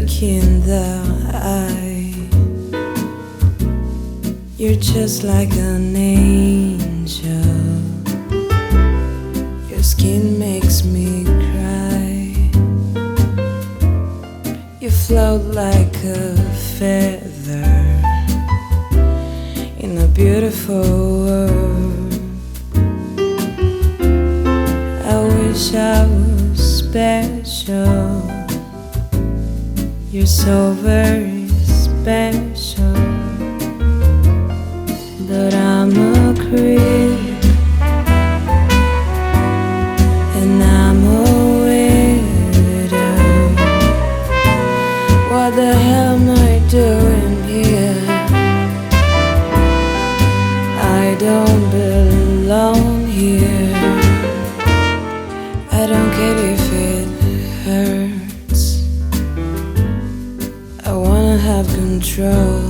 look in the eye. You're just like an angel. Your skin makes me cry. You float like a feather in a beautiful world. I wish I was special. You're so very special. But I'm a creep. And I'm a widow. What the hell am I doing here? I don't belong here. I don't care if it hurts. Control.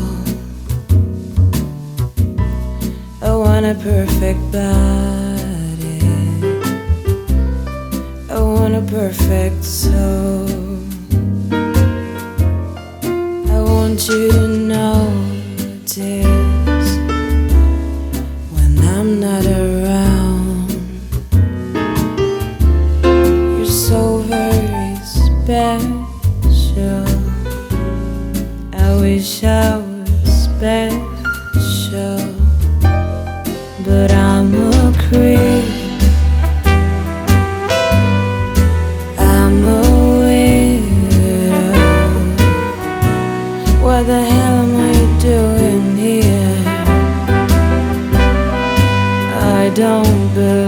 I want a perfect body. I want a perfect soul. I want you to notice Was special, but I'm a creep. I'm a widow. What the hell am I doing here? I don't belong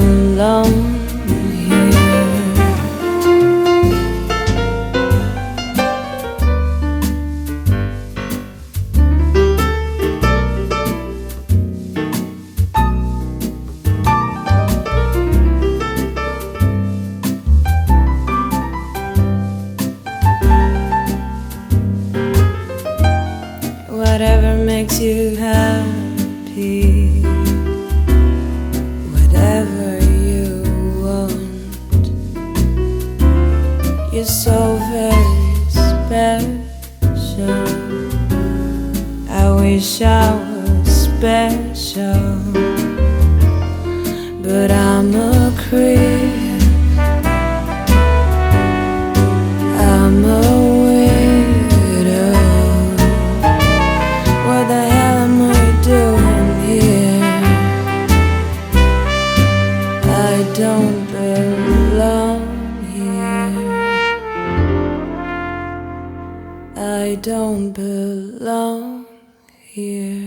Whatever makes you happy, whatever you want. You're so very special. I wish I was special, but I'm a don't belong here.